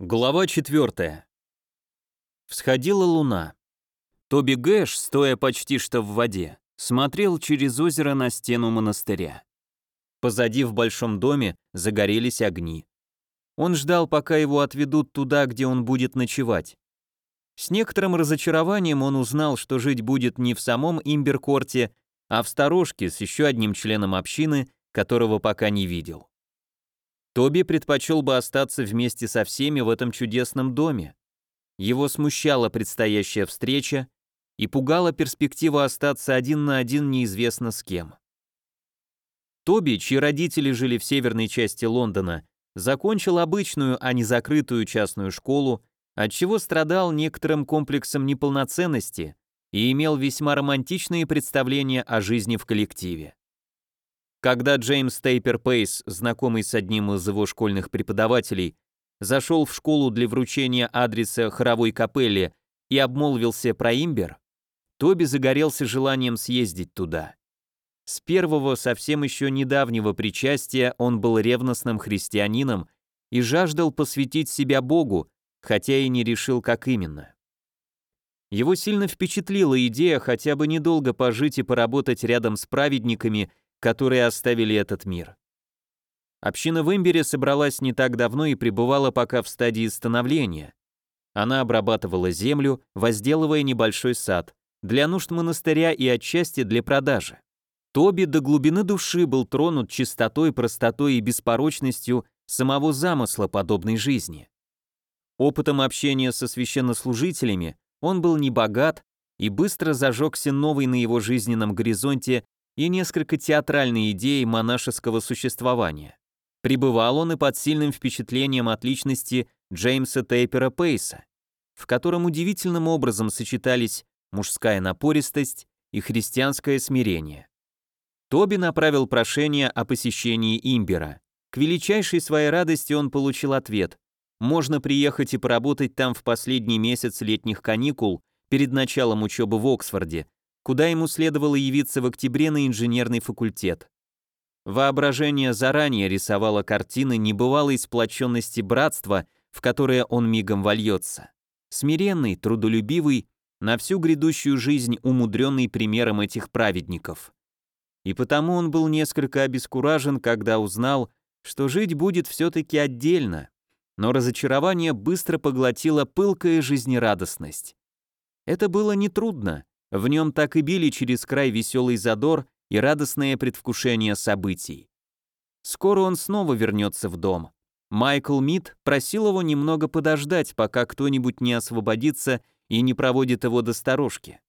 Глава 4. Всходила луна. Тоби Гэш, стоя почти что в воде, смотрел через озеро на стену монастыря. Позади в большом доме загорелись огни. Он ждал, пока его отведут туда, где он будет ночевать. С некоторым разочарованием он узнал, что жить будет не в самом Имберкорте, а в сторожке с еще одним членом общины, которого пока не видел. Тоби предпочел бы остаться вместе со всеми в этом чудесном доме. Его смущала предстоящая встреча и пугала перспектива остаться один на один неизвестно с кем. Тоби, чьи родители жили в северной части Лондона, закончил обычную, а не закрытую частную школу, отчего страдал некоторым комплексом неполноценности и имел весьма романтичные представления о жизни в коллективе. Когда Джеймс Тейпер Пейс, знакомый с одним из его школьных преподавателей, зашел в школу для вручения адреса хоровой капелле и обмолвился про имбер, Тоби загорелся желанием съездить туда. С первого, совсем еще недавнего причастия он был ревностным христианином и жаждал посвятить себя Богу, хотя и не решил, как именно. Его сильно впечатлила идея хотя бы недолго пожить и поработать рядом с праведниками – которые оставили этот мир. Община в Имбере собралась не так давно и пребывала пока в стадии становления. Она обрабатывала землю, возделывая небольшой сад, для нужд монастыря и отчасти для продажи. Тоби до глубины души был тронут чистотой, простотой и беспорочностью самого замысла подобной жизни. Опытом общения со священнослужителями он был не богат и быстро зажегся новый на его жизненном горизонте и несколько театральной идеей монашеского существования. Пребывал он и под сильным впечатлением от личности Джеймса Тейпера Пейса, в котором удивительным образом сочетались мужская напористость и христианское смирение. Тоби направил прошение о посещении Имбера. К величайшей своей радости он получил ответ. Можно приехать и поработать там в последний месяц летних каникул перед началом учебы в Оксфорде, куда ему следовало явиться в октябре на инженерный факультет. Воображение заранее рисовало картины небывалой сплоченности братства, в которое он мигом вольется. Смиренный, трудолюбивый, на всю грядущую жизнь умудренный примером этих праведников. И потому он был несколько обескуражен, когда узнал, что жить будет все-таки отдельно, но разочарование быстро поглотило пылкая жизнерадостность. Это было нетрудно, в нем так и били через край веселый задор и радостное предвкушение событий. Скоро он снова вернется в дом. Майкл Мид просил его немного подождать, пока кто-нибудь не освободится и не проводит его до сторожки.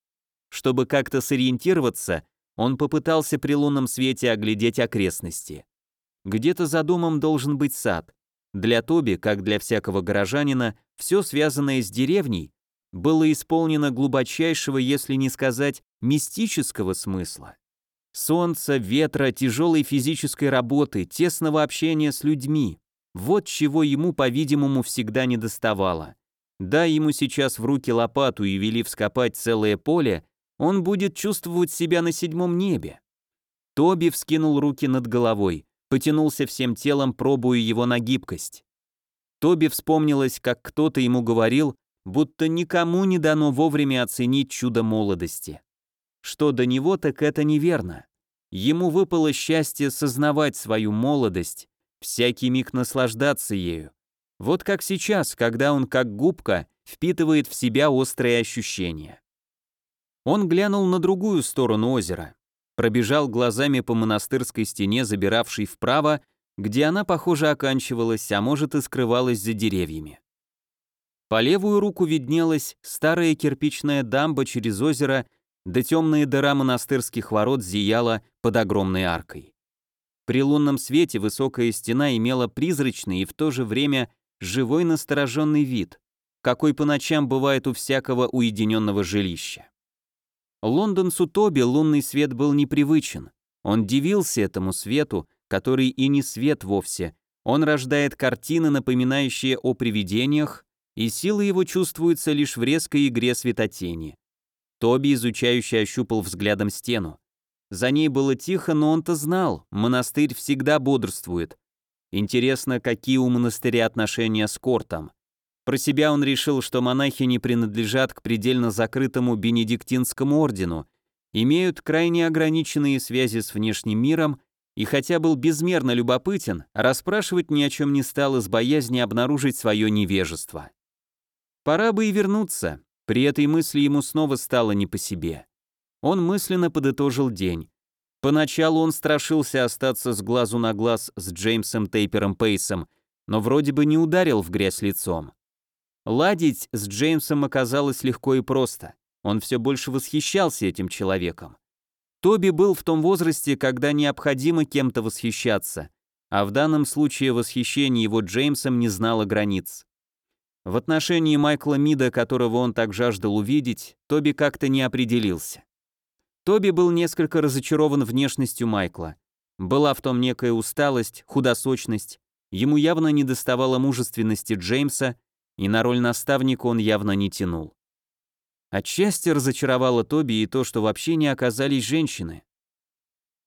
Чтобы как-то сориентироваться, он попытался при лунном свете оглядеть окрестности. Где-то за домом должен быть сад. Для Тоби, как для всякого горожанина, все связанное с деревней было исполнено глубочайшего, если не сказать, мистического смысла. Солнца, ветра, тяжелой физической работы, тесного общения с людьми. Вот чего ему, по-видимому, всегда не доставало. Дай ему сейчас в руки лопату и вели вскопать целое поле, он будет чувствовать себя на седьмом небе. Тоби вскинул руки над головой, потянулся всем телом, пробуя его на гибкость. Тоби вспомнилось, как кто-то ему говорил, будто никому не дано вовремя оценить чудо молодости. Что до него, так это неверно. Ему выпало счастье сознавать свою молодость, всякий миг наслаждаться ею. Вот как сейчас, когда он как губка впитывает в себя острые ощущения. Он глянул на другую сторону озера, пробежал глазами по монастырской стене, забиравшей вправо, где она, похоже, оканчивалась, а может и скрывалась за деревьями. По левую руку виднелась старая кирпичная дамба через озеро, да темная дыра монастырских ворот зияла под огромной аркой. При лунном свете высокая стена имела призрачный и в то же время живой настороженный вид, какой по ночам бывает у всякого уединенного жилища. Лондонцу Тоби лунный свет был непривычен. Он дивился этому свету, который и не свет вовсе. Он рождает картины, напоминающие о привидениях, и сила его чувствуется лишь в резкой игре светотени. Тоби, изучающий, ощупал взглядом стену. За ней было тихо, но он-то знал, монастырь всегда бодрствует. Интересно, какие у монастыря отношения с Кортом. Про себя он решил, что монахи не принадлежат к предельно закрытому бенедиктинскому ордену, имеют крайне ограниченные связи с внешним миром и хотя был безмерно любопытен, расспрашивать ни о чем не стал из боязни обнаружить свое невежество. Пора бы и вернуться, при этой мысли ему снова стало не по себе. Он мысленно подытожил день. Поначалу он страшился остаться с глазу на глаз с Джеймсом Тейпером Пейсом, но вроде бы не ударил в грязь лицом. Ладить с Джеймсом оказалось легко и просто. Он все больше восхищался этим человеком. Тоби был в том возрасте, когда необходимо кем-то восхищаться, а в данном случае восхищение его Джеймсом не знало границ. В отношении Майкла Мида, которого он так жаждал увидеть, Тоби как-то не определился. Тоби был несколько разочарован внешностью Майкла. Была в том некая усталость, худосочность, ему явно недоставало мужественности Джеймса, и на роль наставника он явно не тянул. Отчасти разочаровало Тоби и то, что вообще не оказались женщины.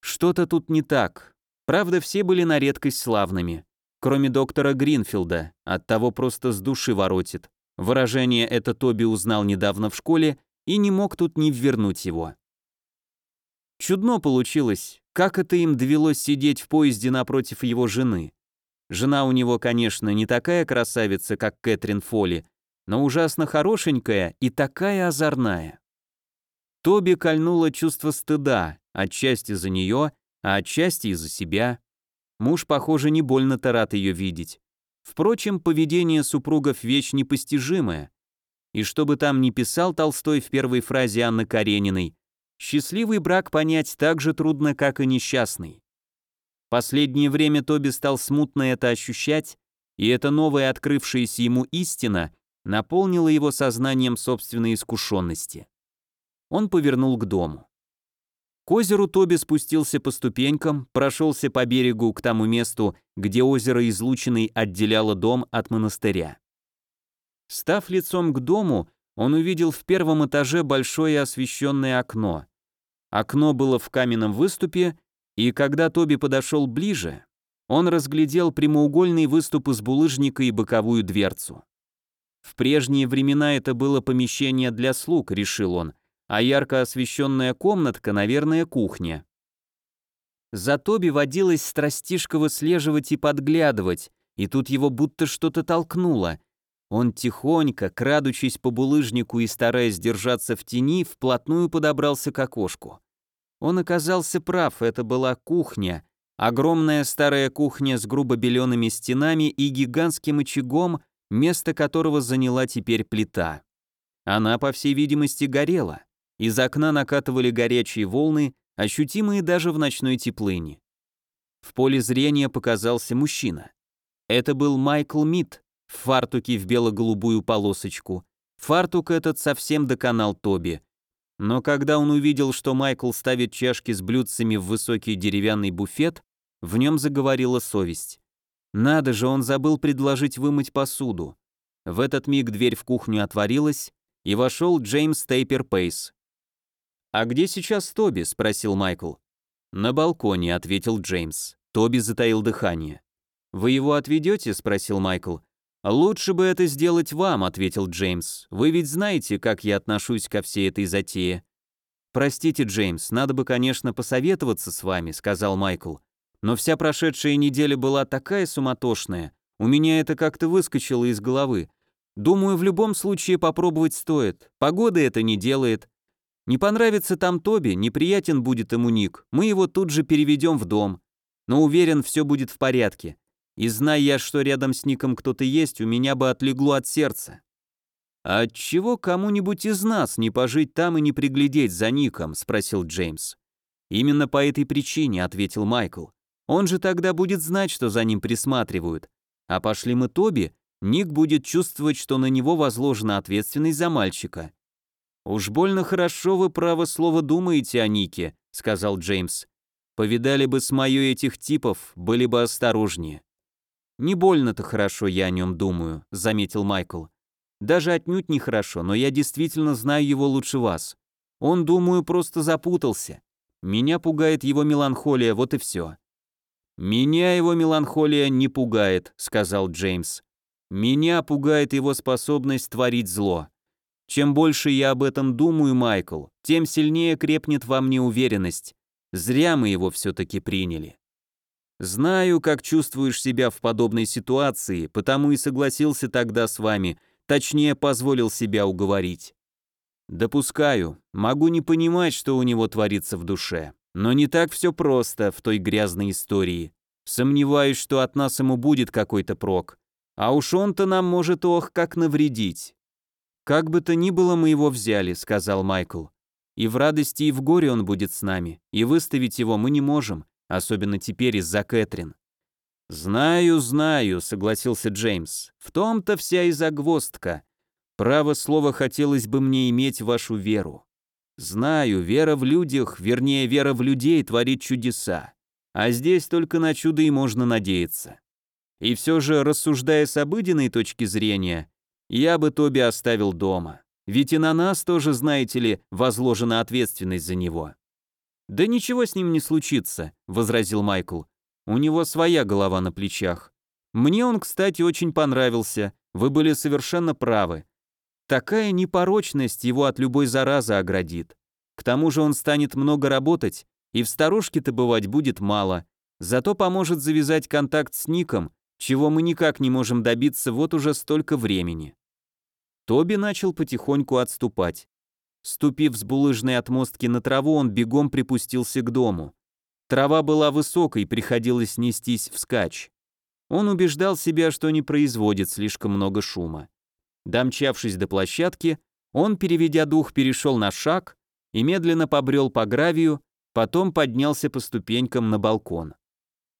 Что-то тут не так. Правда, все были на редкость славными. Кроме доктора Гринфилда, от того просто с души воротит. Выражение это Тоби узнал недавно в школе и не мог тут не ввернуть его. Чудно получилось, как это им довелось сидеть в поезде напротив его жены. Жена у него, конечно, не такая красавица, как Кэтрин Фолли, но ужасно хорошенькая и такая озорная. Тоби кольнуло чувство стыда, отчасти за нее, а отчасти из-за себя. Муж, похоже, не больно-то рад ее видеть. Впрочем, поведение супругов вещь непостижимая. И что бы там ни писал Толстой в первой фразе Анны Карениной, счастливый брак понять так же трудно, как и несчастный. Последнее время Тоби стал смутно это ощущать, и эта новая открывшаяся ему истина наполнила его сознанием собственной искушенности. Он повернул к дому. К озеру Тоби спустился по ступенькам, прошелся по берегу к тому месту, где озеро излученный отделяло дом от монастыря. Став лицом к дому, он увидел в первом этаже большое освещенное окно. Окно было в каменном выступе и когда Тоби подошел ближе, он разглядел прямоугольный выступ из булыжника и боковую дверцу. В прежние времена это было помещение для слуг, решил он, а ярко освещенная комнатка, наверное, кухня. За Тоби водилось страстишко выслеживать и подглядывать, и тут его будто что-то толкнуло. Он тихонько, крадучись по булыжнику и стараясь держаться в тени, вплотную подобрался к окошку. Он оказался прав, это была кухня. Огромная старая кухня с грубо белеными стенами и гигантским очагом, место которого заняла теперь плита. Она, по всей видимости, горела. Из окна накатывали горячие волны, ощутимые даже в ночной теплыне. В поле зрения показался мужчина. Это был Майкл Мид в фартуке в бело-голубую полосочку. Фартук этот совсем доконал Тоби. Но когда он увидел, что Майкл ставит чашки с блюдцами в высокий деревянный буфет, в нем заговорила совесть. Надо же, он забыл предложить вымыть посуду. В этот миг дверь в кухню отворилась, и вошел Джеймс Тейпер Пейс. «А где сейчас Тоби?» – спросил Майкл. «На балконе», – ответил Джеймс. Тоби затаил дыхание. «Вы его отведете?» – спросил Майкл. «Лучше бы это сделать вам», — ответил Джеймс. «Вы ведь знаете, как я отношусь ко всей этой затее». «Простите, Джеймс, надо бы, конечно, посоветоваться с вами», — сказал Майкл. «Но вся прошедшая неделя была такая суматошная. У меня это как-то выскочило из головы. Думаю, в любом случае попробовать стоит. Погода это не делает. Не понравится там Тоби, неприятен будет ему Ник. Мы его тут же переведем в дом. Но уверен, все будет в порядке. И зная я, что рядом с Ником кто-то есть, у меня бы отлегло от сердца. «А отчего кому-нибудь из нас не пожить там и не приглядеть за Ником?» — спросил Джеймс. «Именно по этой причине», — ответил Майкл. «Он же тогда будет знать, что за ним присматривают. А пошли мы Тоби, Ник будет чувствовать, что на него возложена ответственность за мальчика». «Уж больно хорошо вы, право слово, думаете о Нике», — сказал Джеймс. «Повидали бы с моё этих типов, были бы осторожнее». «Не больно-то хорошо я о нем думаю», — заметил Майкл. «Даже отнюдь не хорошо, но я действительно знаю его лучше вас. Он, думаю, просто запутался. Меня пугает его меланхолия, вот и все». «Меня его меланхолия не пугает», — сказал Джеймс. Меня пугает его способность творить зло. Чем больше я об этом думаю, Майкл, тем сильнее крепнет во мне уверенность. Зря мы его все-таки приняли. Знаю, как чувствуешь себя в подобной ситуации, потому и согласился тогда с вами, точнее, позволил себя уговорить. Допускаю, могу не понимать, что у него творится в душе, но не так все просто в той грязной истории. Сомневаюсь, что от нас ему будет какой-то прок. А уж он-то нам может ох как навредить. «Как бы то ни было, мы его взяли», — сказал Майкл. «И в радости, и в горе он будет с нами, и выставить его мы не можем, особенно теперь из-за Кэтрин». «Знаю, знаю», — согласился Джеймс. «В том-то вся и загвоздка. Право слово хотелось бы мне иметь вашу веру. Знаю, вера в людях, вернее, вера в людей творит чудеса. А здесь только на чудо и можно надеяться. И все же, рассуждая с обыденной точки зрения, я бы Тоби оставил дома. Ведь и на нас тоже, знаете ли, возложена ответственность за него. Да ничего с ним не случится, возразил Майкл. У него своя голова на плечах. Мне он, кстати, очень понравился. Вы были совершенно правы. Такая непорочность его от любой заразы оградит. К тому же он станет много работать, и в старушке-то бывать будет мало. Зато поможет завязать контакт с Ником, чего мы никак не можем добиться вот уже столько времени. Тоби начал потихоньку отступать. Ступив с булыжной отмостки на траву, он бегом припустился к дому. Трава была высокой, приходилось нестись вскачь. Он убеждал себя, что не производит слишком много шума. Домчавшись до площадки, он, переведя дух, перешел на шаг и медленно побрел по гравию, потом поднялся по ступенькам на балкон.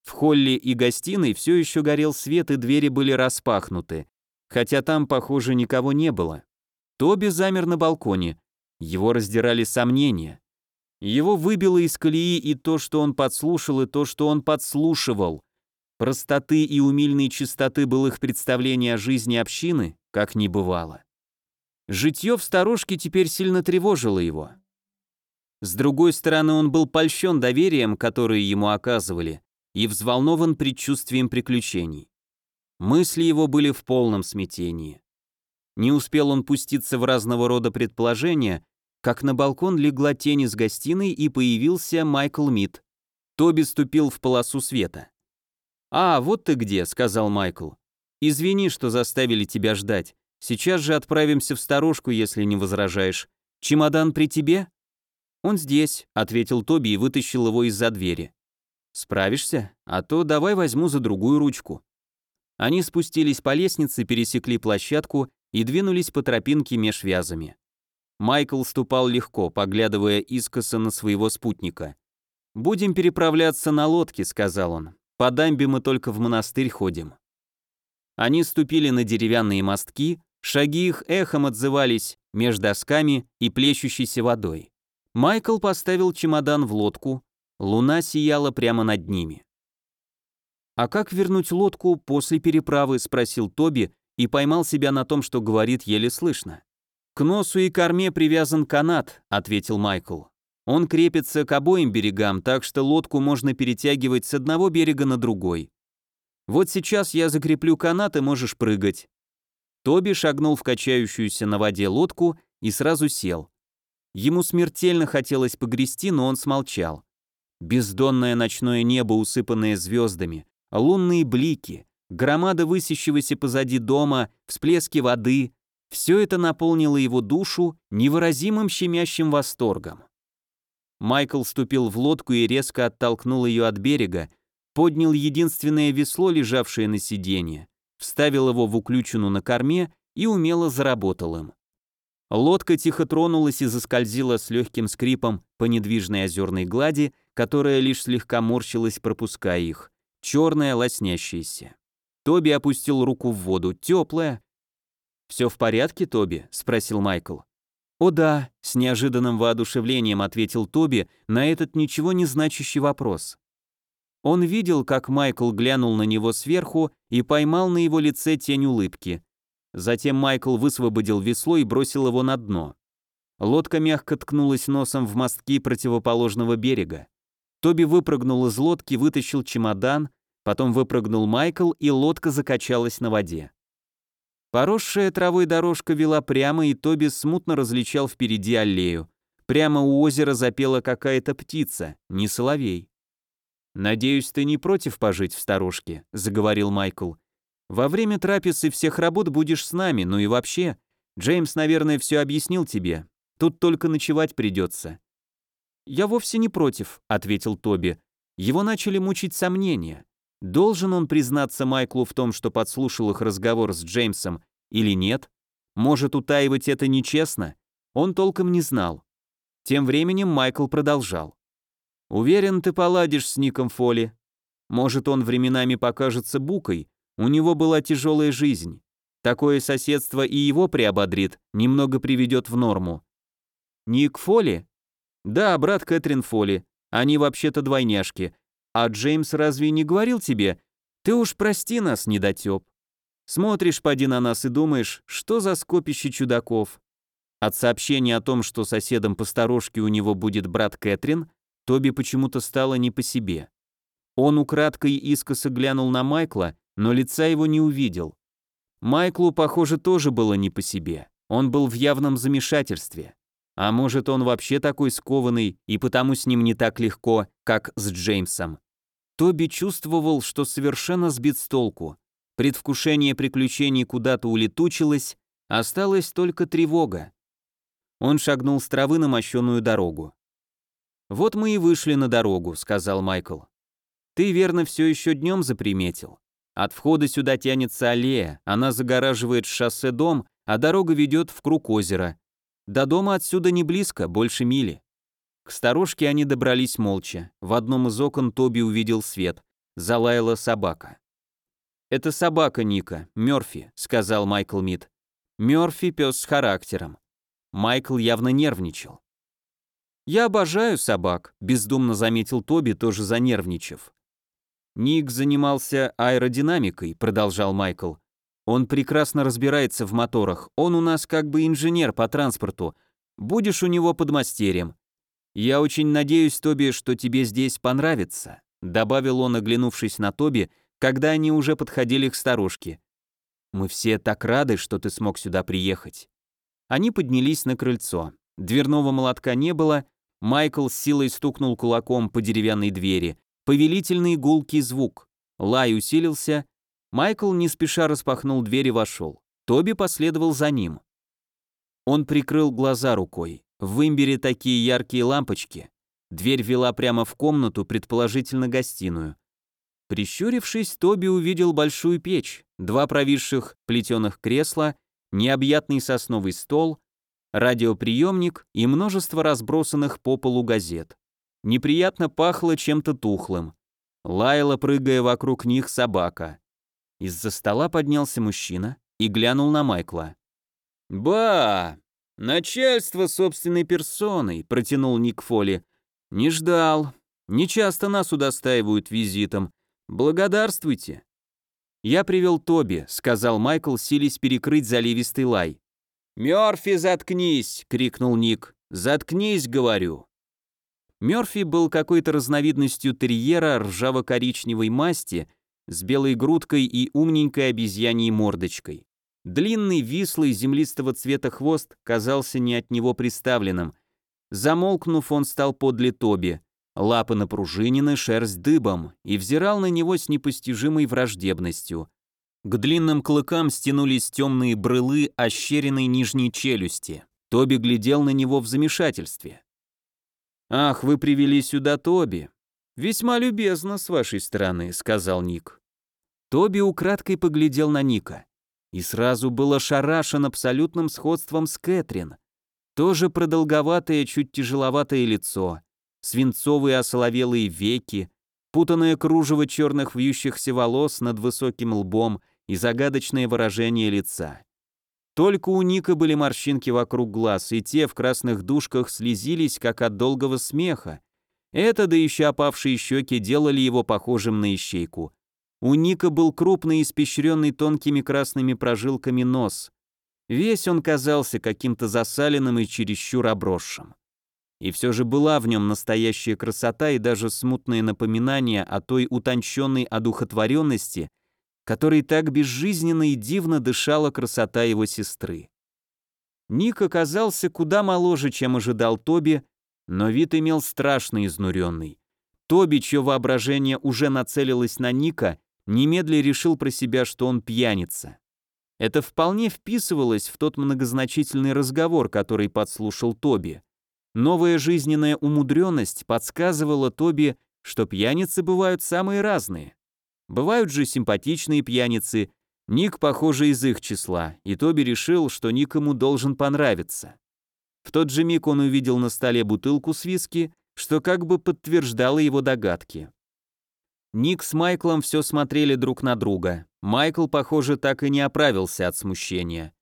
В холле и гостиной все еще горел свет, и двери были распахнуты хотя там, похоже, никого не было. Тоби замер на балконе. Его раздирали сомнения. Его выбило из колеи и то, что он подслушал, и то, что он подслушивал. Простоты и умильной чистоты былых представлений о жизни общины как не бывало. Житье в сторожке теперь сильно тревожило его. С другой стороны, он был польщен доверием, которое ему оказывали, и взволнован предчувствием приключений. Мысли его были в полном смятении. Не успел он пуститься в разного рода предположения, как на балкон легла тень из гостиной и появился Майкл Мид. Тоби ступил в полосу света. «А, вот ты где», — сказал Майкл. «Извини, что заставили тебя ждать. Сейчас же отправимся в сторожку, если не возражаешь. Чемодан при тебе?» «Он здесь», — ответил Тоби и вытащил его из-за двери. «Справишься? А то давай возьму за другую ручку». Они спустились по лестнице, пересекли площадку и двинулись по тропинке меж вязами. Майкл ступал легко, поглядывая искоса на своего спутника. «Будем переправляться на лодке», — сказал он. «По дамбе мы только в монастырь ходим». Они ступили на деревянные мостки, шаги их эхом отзывались между досками и плещущейся водой. Майкл поставил чемодан в лодку, луна сияла прямо над ними. «А как вернуть лодку после переправы?» – спросил Тоби и поймал себя на том, что говорит еле слышно. «К носу и корме привязан канат», – ответил Майкл. «Он крепится к обоим берегам, так что лодку можно перетягивать с одного берега на другой. Вот сейчас я закреплю канат, и можешь прыгать». Тоби шагнул в качающуюся на воде лодку и сразу сел. Ему смертельно хотелось погрести, но он смолчал. Бездонное ночное небо, усыпанное звездами, лунные блики, громада высящегося позади дома, всплески воды — все это наполнило его душу невыразимым щемящим восторгом. Майкл ступил в лодку и резко оттолкнул ее от берега, поднял единственное весло, лежавшее на сиденье, вставил его в уключину на корме и умело заработал им. Лодка тихо тронулась и заскользила с легким скрипом по недвижной озерной глади, которая лишь слегка морщилась, пропуская их черная, лоснящаяся. Тоби опустил руку в воду, теплая. «Все в порядке, Тоби?» — спросил Майкл. «О да», — с неожиданным воодушевлением ответил Тоби на этот ничего не значащий вопрос. Он видел, как Майкл глянул на него сверху и поймал на его лице тень улыбки. Затем Майкл высвободил весло и бросил его на дно. Лодка мягко ткнулась носом в мостки противоположного берега. Тоби выпрыгнул из лодки, вытащил чемодан, потом выпрыгнул Майкл, и лодка закачалась на воде. Поросшая травой дорожка вела прямо, и Тоби смутно различал впереди аллею. Прямо у озера запела какая-то птица, не соловей. «Надеюсь, ты не против пожить в сторожке», — заговорил Майкл. «Во время трапезы всех работ будешь с нами, ну и вообще. Джеймс, наверное, все объяснил тебе. Тут только ночевать придется». «Я вовсе не против», — ответил Тоби. Его начали мучить сомнения. Должен он признаться Майклу в том, что подслушал их разговор с Джеймсом, или нет? Может, утаивать это нечестно? Он толком не знал. Тем временем Майкл продолжал. «Уверен, ты поладишь с Ником Фоли. Может, он временами покажется букой, у него была тяжелая жизнь. Такое соседство и его приободрит, немного приведет в норму». «Ник Фоли?» «Да, брат Кэтрин Фоли. Они вообще-то двойняшки. А Джеймс разве не говорил тебе? Ты уж прости нас, недотеп. Смотришь, поди на нас и думаешь, что за скопище чудаков. От сообщения о том, что соседом по сторожке у него будет брат Кэтрин, Тоби почему-то стало не по себе. Он украдкой искоса глянул на Майкла, но лица его не увидел. Майклу, похоже, тоже было не по себе. Он был в явном замешательстве. А может, он вообще такой скованный, и потому с ним не так легко, как с Джеймсом. Тоби чувствовал, что совершенно сбит с толку. Предвкушение приключений куда-то улетучилось, осталась только тревога. Он шагнул с травы на мощеную дорогу. «Вот мы и вышли на дорогу», — сказал Майкл. «Ты верно все еще днем заприметил. От входа сюда тянется аллея, она загораживает шоссе дом, а дорога ведет в круг озера. До дома отсюда не близко, больше мили». К сторожке они добрались молча. В одном из окон Тоби увидел свет. Залаяла собака. «Это собака Ника, Мёрфи», — сказал Майкл Мид. «Мёрфи — пес с характером. Майкл явно нервничал. «Я обожаю собак», — бездумно заметил Тоби, тоже занервничав. «Ник занимался аэродинамикой», — продолжал Майкл. «Он прекрасно разбирается в моторах, он у нас как бы инженер по транспорту. Будешь у него подмастерьем. Я очень надеюсь, Тоби, что тебе здесь понравится», — добавил он, оглянувшись на Тоби, когда они уже подходили к сторожке. «Мы все так рады, что ты смог сюда приехать». Они поднялись на крыльцо. Дверного молотка не было, Майкл с силой стукнул кулаком по деревянной двери. Повелительный гулкий звук. Лай усилился. Майкл не спеша распахнул дверь и вошел. Тоби последовал за ним. Он прикрыл глаза рукой. В имбире такие яркие лампочки. Дверь вела прямо в комнату, предположительно гостиную. Прищурившись, Тоби увидел большую печь, два провисших плетеных кресла необъятный сосновый стол, радиоприемник и множество разбросанных по полу газет. Неприятно пахло чем-то тухлым. Лаяла, прыгая вокруг них, собака. Из-за стола поднялся мужчина и глянул на Майкла. «Ба! Начальство собственной персоной», — протянул Ник Фоли. «Не ждал. Не часто нас удостаивают визитом. Благодарствуйте». «Я привел Тоби», — сказал Майкл, силясь перекрыть заливистый лай. «Мёрфи, заткнись!» — крикнул Ник. «Заткнись, говорю!» Мёрфи был какой-то разновидностью терьера ржаво-коричневой масти с белой грудкой и умненькой обезьяньей мордочкой. Длинный, вислый, землистого цвета хвост казался не от него приставленным. Замолкнув, он стал подле Тоби лапы напружинены, шерсть дыбом, и взирал на него с непостижимой враждебностью. К длинным клыкам стянулись темные брылы ощеренной нижней челюсти. Тоби глядел на него в замешательстве. «Ах, вы привели сюда Тоби. Весьма любезно с вашей стороны», — сказал Ник. Тоби украдкой поглядел на Ника и сразу был ошарашен абсолютным сходством с Кэтрин. Тоже продолговатое, чуть тяжеловатое лицо, свинцовые осоловелые веки, путанное кружево черных вьющихся волос над высоким лбом и загадочное выражение лица. Только у Ника были морщинки вокруг глаз, и те в красных дужках слезились, как от долгого смеха. Это, да еще опавшие щеки, делали его похожим на ищейку. У Ника был крупный, испещренный тонкими красными прожилками нос. Весь он казался каким-то засаленным и чересчур обросшим. И все же была в нем настоящая красота и даже смутное напоминание о той утонченной одухотворенности, которой так безжизненно и дивно дышала красота его сестры. Ник оказался куда моложе, чем ожидал Тоби, но вид имел страшно изнуренный. Тоби, чье воображение уже нацелилось на Ника, немедля решил про себя, что он пьяница. Это вполне вписывалось в тот многозначительный разговор, который подслушал Тоби. Новая жизненная умудренность подсказывала Тоби, что пьяницы бывают самые разные. Бывают же симпатичные пьяницы, Ник, похоже, из их числа, и Тоби решил, что Ник ему должен понравиться. В тот же миг он увидел на столе бутылку с виски, что как бы подтверждало его догадки. Ник с Майклом все смотрели друг на друга. Майкл, похоже, так и не оправился от смущения.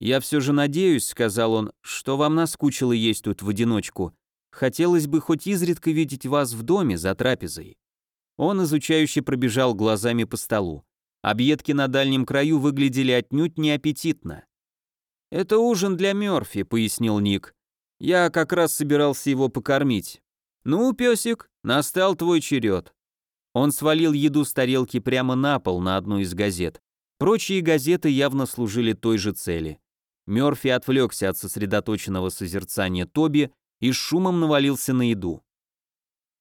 «Я все же надеюсь», — сказал он, — «что вам наскучило есть тут в одиночку. Хотелось бы хоть изредка видеть вас в доме за трапезой». Он изучающе пробежал глазами по столу. Объедки на дальнем краю выглядели отнюдь неаппетитно. «Это ужин для Мёрфи», — пояснил Ник. «Я как раз собирался его покормить. Ну, песик, настал твой черед». Он свалил еду с тарелки прямо на пол на одну из газет. Прочие газеты явно служили той же цели. Мёрфи отвлекся от сосредоточенного созерцания Тоби и с шумом навалился на еду.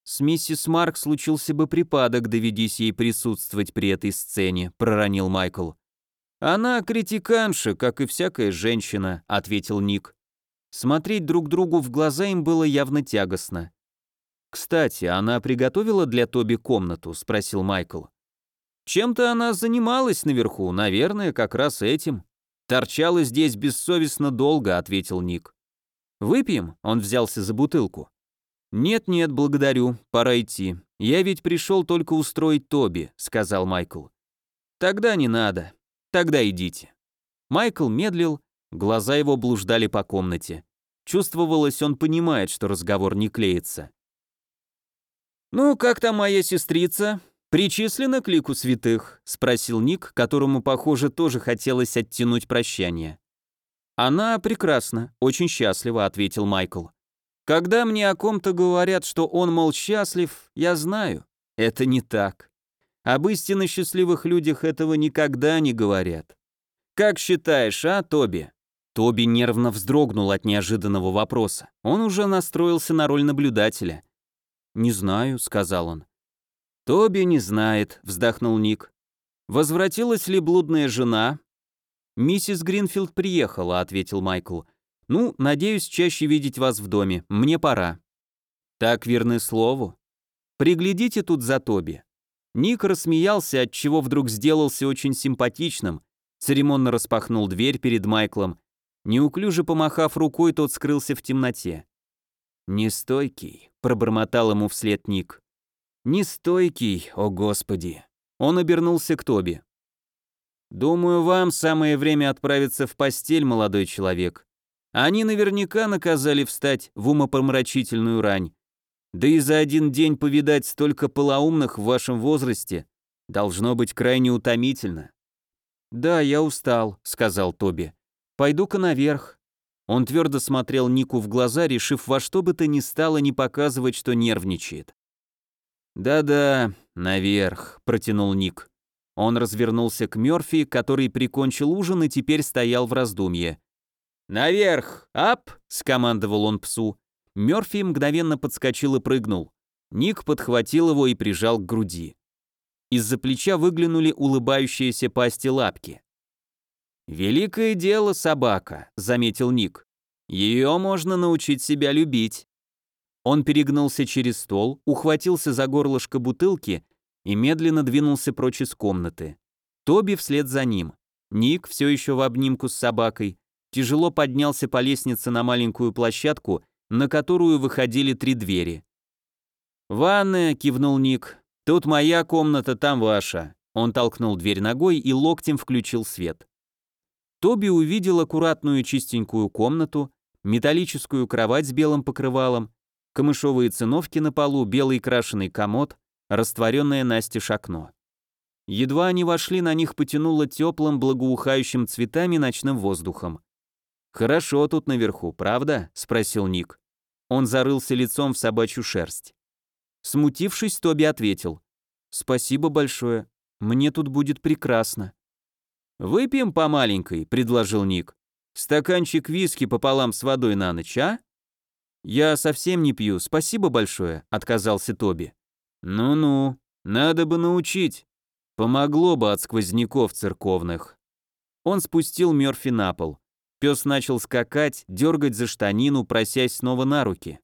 «С миссис Марк случился бы припадок, доведись ей присутствовать при этой сцене», — проронил Майкл. «Она критиканша, как и всякая женщина», — ответил Ник. Смотреть друг другу в глаза им было явно тягостно. «Кстати, она приготовила для Тоби комнату?» — спросил Майкл. «Чем-то она занималась наверху, наверное, как раз этим. Торчала здесь бессовестно долго», — ответил Ник. «Выпьем?» — он взялся за бутылку. «Нет-нет, благодарю, пора идти. Я ведь пришел только устроить Тоби», — сказал Майкл. «Тогда не надо. Тогда идите». Майкл медлил, глаза его блуждали по комнате. Чувствовалось, он понимает, что разговор не клеится. «Ну, как там моя сестрица? Причислена к лику святых?» — спросил Ник, которому, похоже, тоже хотелось оттянуть прощание. «Она прекрасна, очень счастлива», — ответил Майкл. «Когда мне о ком-то говорят, что он, мол, счастлив, я знаю, это не так. Об истинно счастливых людях этого никогда не говорят. Как считаешь, а, Тоби?» Тоби нервно вздрогнул от неожиданного вопроса. Он уже настроился на роль наблюдателя. «Не знаю», — сказал он. «Тоби не знает», — вздохнул Ник. «Возвратилась ли блудная жена?» «Миссис Гринфилд приехала», — ответил Майкл. «Ну, надеюсь чаще видеть вас в доме. Мне пора». «Так верны слову. Приглядите тут за Тоби». Ник рассмеялся, отчего вдруг сделался очень симпатичным, церемонно распахнул дверь перед Майклом. Неуклюже помахав рукой, тот скрылся в темноте. «Нестойкий», — пробормотал ему вслед Ник. «Нестойкий, о господи». Он обернулся к Тоби. «Думаю, вам самое время отправиться в постель, молодой человек. Они наверняка наказали встать в умопомрачительную рань. Да и за один день повидать столько полоумных в вашем возрасте должно быть крайне утомительно». «Да, я устал», — сказал Тоби. «Пойду-ка наверх». Он твердо смотрел Нику в глаза, решив во что бы то ни стало не показывать, что нервничает. «Да-да, наверх», — протянул Ник. Он развернулся к Мёрфи, который прикончил ужин и теперь стоял в раздумье. «Наверх! Ап!» — скомандовал он псу. Мёрфи мгновенно подскочил и прыгнул. Ник подхватил его и прижал к груди. Из-за плеча выглянули улыбающиеся пасти лапки. «Великое дело, собака», — заметил Ник. «Ее можно научить себя любить». Он перегнулся через стол, ухватился за горлышко бутылки и медленно двинулся прочь из комнаты. Тоби вслед за ним. Ник, все еще в обнимку с собакой, тяжело поднялся по лестнице на маленькую площадку, на которую выходили три двери. «Ванная», — кивнул Ник. «Тут моя комната, там ваша». Он толкнул дверь ногой и локтем включил свет. Тоби увидел аккуратную чистенькую комнату, металлическую кровать с белым покрывалом, камышовые циновки на полу, белый крашеный комод, растворенное настежь окно. Едва они вошли, на них потянуло теплым, благоухающим цветами ночным воздухом. «Хорошо тут наверху, правда?» — спросил Ник. Он зарылся лицом в собачью шерсть. Смутившись, Тоби ответил. «Спасибо большое. Мне тут будет прекрасно. Выпьем по маленькой, предложил Ник. Стаканчик виски пополам с водой на ночь, а? Я совсем не пью, спасибо большое, отказался Тоби. Ну-ну, надо бы научить. Помогло бы от сквозняков церковных. Он спустил Мёрфи на пол. Пес начал скакать, дергать за штанину, просясь снова на руки.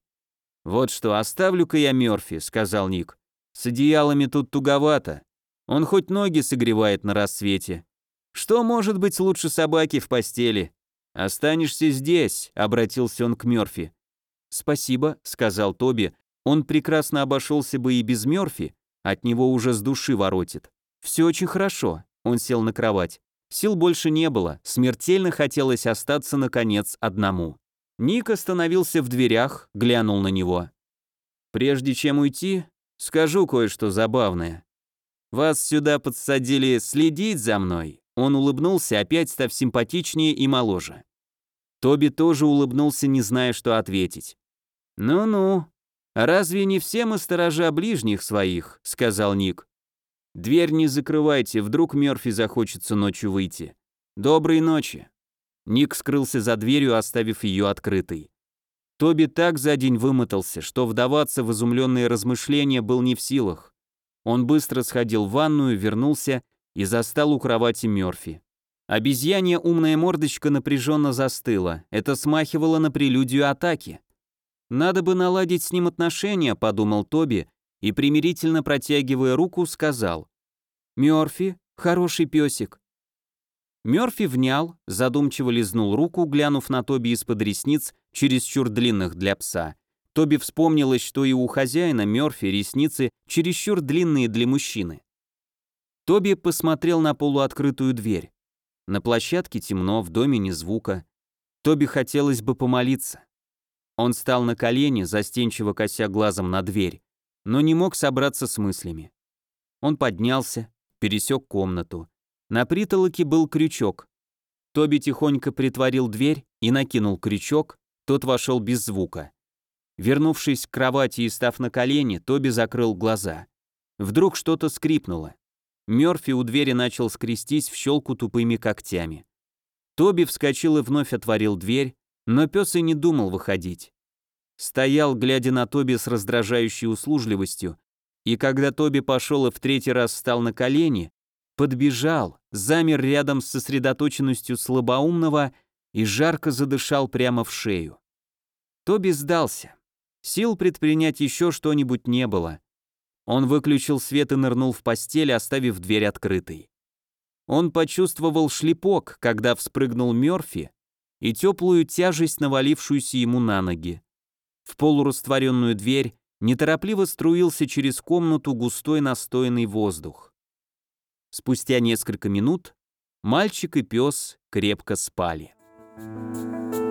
«Вот что, оставлю-ка я Мёрфи», — сказал Ник. «С одеялами тут туговато. Он хоть ноги согревает на рассвете. Что может быть лучше собаки в постели? Останешься здесь», — обратился он к Мёрфи. «Спасибо», — сказал Тоби. «Он прекрасно обошелся бы и без Мёрфи, от него уже с души воротит. Все очень хорошо. Он сел на кровать. Сил больше не было, смертельно хотелось остаться, наконец, одному. Ник остановился в дверях, глянул на него. «Прежде чем уйти, скажу кое-что забавное. Вас сюда подсадили следить за мной?» Он улыбнулся, опять став симпатичнее и моложе. Тоби тоже улыбнулся, не зная, что ответить. «Ну-ну, разве не все мы сторожа ближних своих?» — сказал Ник. Дверь не закрывайте, вдруг Мёрфи захочется ночью выйти. Доброй ночи. Ник скрылся за дверью, оставив ее открытой. Тоби так за день вымотался, что вдаваться в изумленные размышления был не в силах. Он быстро сходил в ванную, вернулся и застал у кровати Мёрфи. Обезьянья умная мордочка напряженно застыла. Это смахивало на прелюдию атаки. «Надо бы наладить с ним отношения», — подумал Тоби, и, примирительно протягивая руку, сказал «Мёрфи, хороший песик». Мёрфи внял, задумчиво лизнул руку, глянув на Тоби из-под ресниц, чересчур длинных для пса. Тоби вспомнилось, что и у хозяина Мёрфи ресницы чересчур длинные для мужчины. Тоби посмотрел на полуоткрытую дверь. На площадке темно, в доме ни звука. Тоби хотелось бы помолиться. Он стал на колени, застенчиво кося глазом на дверь но не мог собраться с мыслями. Он поднялся, пересек комнату. На притолоке был крючок. Тоби тихонько притворил дверь и накинул крючок, тот вошел без звука. Вернувшись к кровати и став на колени, Тоби закрыл глаза. Вдруг что-то скрипнуло. Мёрфи у двери начал скрестись в щелку тупыми когтями. Тоби вскочил и вновь отворил дверь, но пес и не думал выходить. Стоял, глядя на Тоби с раздражающей услужливостью, и когда Тоби пошел и в третий раз встал на колени, подбежал, замер рядом с сосредоточенностью слабоумного и жарко задышал прямо в шею. Тоби сдался. Сил предпринять еще что-нибудь не было. Он выключил свет и нырнул в постель, оставив дверь открытой. Он почувствовал шлепок, когда вспрыгнул Мёрфи, и теплую тяжесть, навалившуюся ему на ноги. В полурастворенную дверь неторопливо струился через комнату густой настойный воздух. Спустя несколько минут мальчик и пес крепко спали. Thank you.